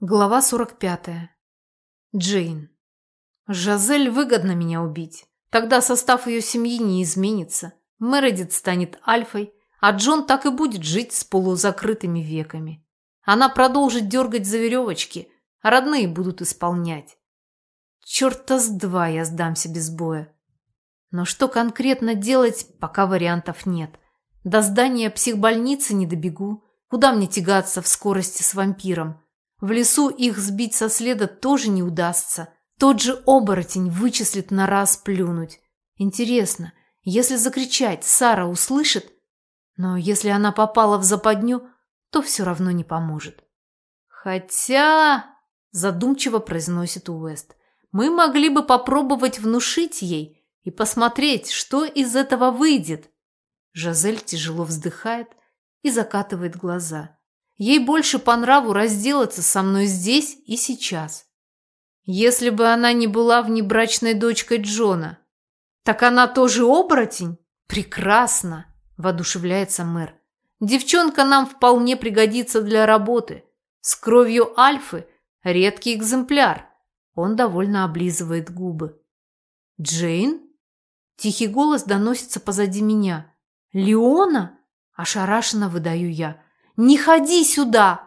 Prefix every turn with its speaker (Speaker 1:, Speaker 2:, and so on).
Speaker 1: Глава 45. Джейн. Жазель выгодно меня убить. Тогда состав ее семьи не изменится. Мередит станет альфой, а Джон так и будет жить с полузакрытыми веками. Она продолжит дергать за веревочки, а родные будут исполнять. Черта с два я сдамся без боя. Но что конкретно делать, пока вариантов нет. До здания психбольницы не добегу. Куда мне тягаться в скорости с вампиром? В лесу их сбить со следа тоже не удастся. Тот же оборотень вычислит на раз плюнуть. Интересно, если закричать, Сара услышит? Но если она попала в западню, то все равно не поможет. Хотя, задумчиво произносит Уэст, мы могли бы попробовать внушить ей и посмотреть, что из этого выйдет. Жазель тяжело вздыхает и закатывает глаза. Ей больше по нраву разделаться со мной здесь и сейчас. Если бы она не была внебрачной дочкой Джона. Так она тоже оборотень? Прекрасно, воодушевляется мэр. Девчонка нам вполне пригодится для работы. С кровью альфы редкий экземпляр. Он довольно облизывает губы. Джейн? Тихий голос доносится позади меня. Леона? Ошарашенно выдаю я. «Не ходи сюда!»